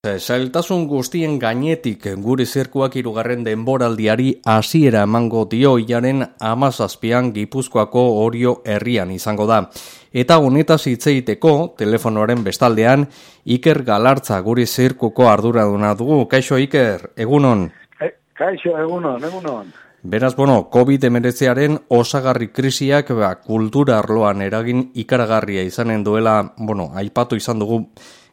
Zailtasun guztien gainetik gure zirkuak irugarren denboraldiari hasiera emango dio ilaren amazazpian gipuzkoako orio herrian izango da. Eta honetaz hitzeiteko telefonoaren bestaldean Iker Galartza gure zirkuko arduraduna dugu. Kaixo Iker, egunon? Kaixo, egunon, egunon. Beraz, bueno, COVID-19aren osagarri krisiak ba, kultura arloan eragin ikaragarria izanen duela, bueno, aipatu izan dugu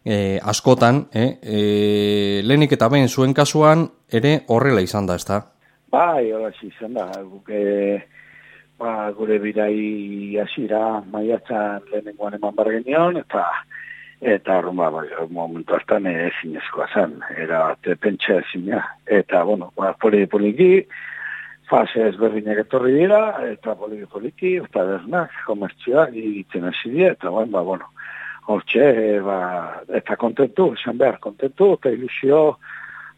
e, askotan, e, e, lehenik eta behin zuen kasuan, ere horrela izan da, ezta? Bai, hola izan da, guke, ba, gure birai hasira maiatzan lehenengoan eman bargenion, eta eta horren ba, bai, momentu hartan ezin zen, era pentsa ezina, eta, bueno, ba, poli poliki, fase ezberdinak etorri dira, eta poliki poliki, eta bernak, komertzioa, egiten hasi dira, eta, ba, bueno, hortxe, e, ba, eta kontentu, esan behar, kontentu, eta ilusio,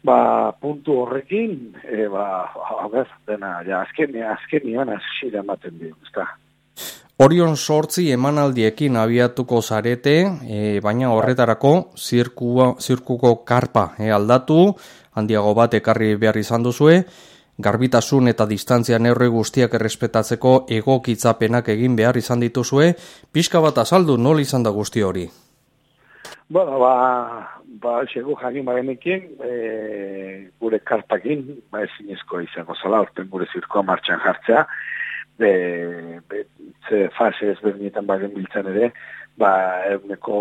ba, puntu horrekin, e, ba, haber, dena, ja, azken, azken nian azxira ematen dio, ezta. Orion sortzi emanaldiekin abiatuko zarete, e, baina horretarako zirkuko, zirkuko karpa e, aldatu, handiago bat ekarri behar izan duzue, garbitasun eta distantzia neurri guztiak errespetatzeko egokitzapenak egin behar izan dituzue, pixka bat azaldu nol izan da guzti hori? Bueno, ba, ba, xegu jakin bagenekin, e, gure karpakin, ba, ezin ezko izango zala, orten gure zirkoa martxan jartzea, be, be, ze fase ezberdinetan bagen biltzen ere, ba, eguneko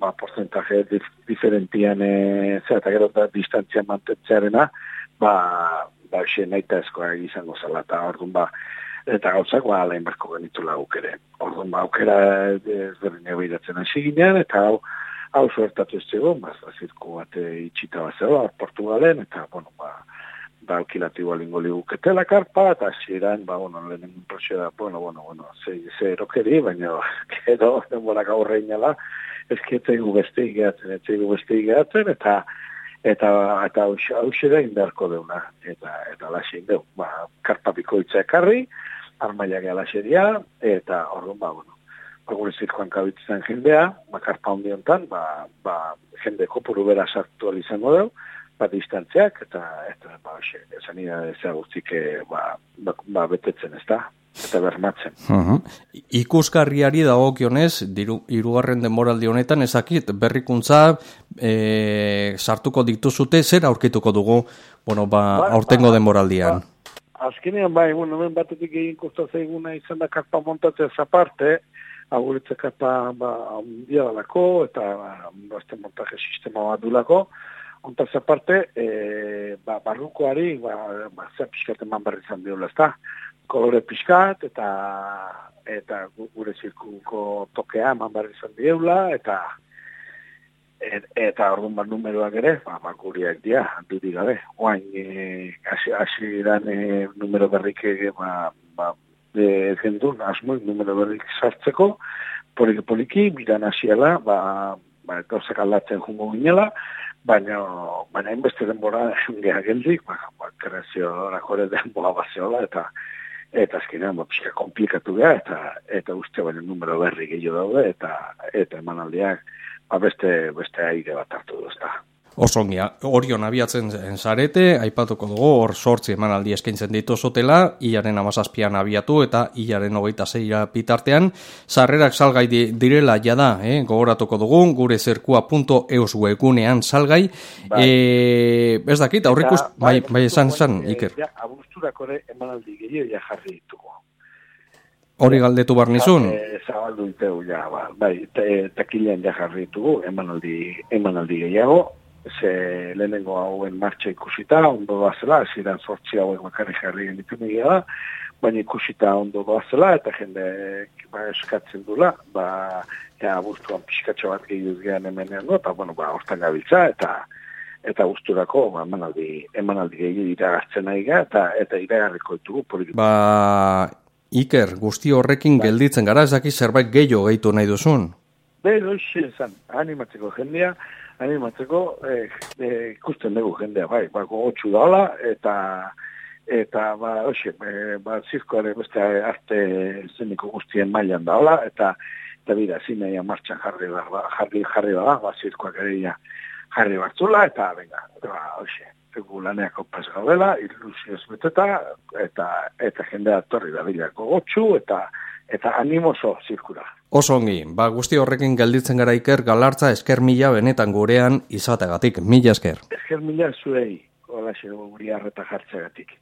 ba, porcentaje dif, diferentian, e, eta gero da distantzia mantentzearena, ba, ba, xe nahi ezkoa izango zela, eta orduan ba, eta gauzak ba, alain barko genitu lauk ere. Orduan ba, aukera ezberdin ego iratzen hasi ginean, eta hau, hau suertatu ez zegoen, ba, zirku bat itxita bat zela, Portugalen, eta, bueno, ba, ba, alkilatu igual ingo liguketela karpa, eta ziren, ba, bueno, lehenen prozeda, bueno, bueno, bueno, ze, ze erokeri, baina, gero, denborak aurre inala, ez ketegu beste igatzen, ez beste igatzen, eta, eta eta hauxe da indarko deuna eta eta lasin deu ba karpa bikoitza ekarri armailak alaseria eta orduan ba bueno ba gure zirkoan kabitzen jendea ba karpa hondi hontan ba ba jende kopuru bera sartu izango deu ba distantziak eta eta ba hoxe esanida ez ba, ba, ba betetzen ezta eta bermatzen. Uh Ikuskarriari dagokionez, diru hirugarren denboraldi honetan ezakit berrikuntza e, sartuko dituzute zer aurkituko dugu, bueno, ba, ba aurtengo ba, denboraldian. Ba, azkenean bai, bueno, hemen batetik egin kosta zaiguna izan da karpa montatzea aparte, aguritze karpa ba ondia dalako eta ba, beste montaje sistema bat dulako. Ontaz aparte, e, ba, barrukoari, ba, ba, zer pixkat eman berri zan diola, ezta? kolore pixkat, eta eta gure zirkuko tokea eman behar izan dieula, eta et, eta orduan bat numeroak ere, ba, ba guriak dia, dudik gabe. Oain, e, hasi, hasi e, numero berrik ba, ba, e, gendun, asmoik numero berrik sartzeko, poliki poliki, bidan hasiela, ba, ba, gauzak aldatzen jungo ginela, baina, baina inbeste denbora geha geldik, ba, ba, kreazio rakore denbora bazeola, eta eta azkenean ba pixka komplikatu da eta eta uste baina numero berri gehiago daude eta eta emanaldiak ba beste beste aire bat hartu du ezta Osongia, orion abiatzen zarete, aipatuko dugu, hor sortzi emanaldi eskaintzen ditu zotela, iaren amazazpian abiatu eta iaren hogeita zeira pitartean, sarrerak salgai direla jada, eh? gogoratuko dugu, gure zerkua.eus webunean salgai, bai. e, ez dakit, aurrikus, bai, bai, bai esan, esan, Iker. Ja, abuzturako ere emanaldi gehiago ja jarri ditugu. Hori galdetu bar nizun? E, zabaldu iteu, ja, ba, bai, takilean ja jarri ditugu, emanaldi, emanaldi gehiago, ze lehenengo hauen martxa ikusita, ondo bazela, ez iran sortzi hauek makarri jarri genitu da, baina ikusita ondo bazela, eta jende ba, eskatzen dula, ba, ja, bustuan pixkatxo bat gehiuz gehan hemenean du, eta, bueno, ba, hortan gabiltza, eta eta gusturako ba, emanaldi, emanaldi gehiago iragartzen nahi ga, eta, eta iragarriko ditugu. Ba, Iker, guzti horrekin ba. gelditzen gara, ez daki zerbait gehiago gehitu nahi duzun? Bero, izan, animatzeko jendea, animatzeko eh, eh, ikusten dugu jendea, bai, ba, gogotxu daola, eta eta ba, oxe, e, ba, zirkoare beste arte zeniko guztien mailan daola, eta eta bida, zineia martxan jarri ba, jarri, jarri da, ba, zirkoak ere ja, jarri bartzula, eta, venga, ba, hoxe, egu laneako pas gaudela, ilusioz beteta, eta, eta jendea torri da bilako gotxu, eta, eta animoso zirkura. Oso ongi, ba guzti horrekin gelditzen gara iker galartza esker mila benetan gurean izategatik, mila esker. Esker mila zuei, hola xe, guri harreta jartzegatik.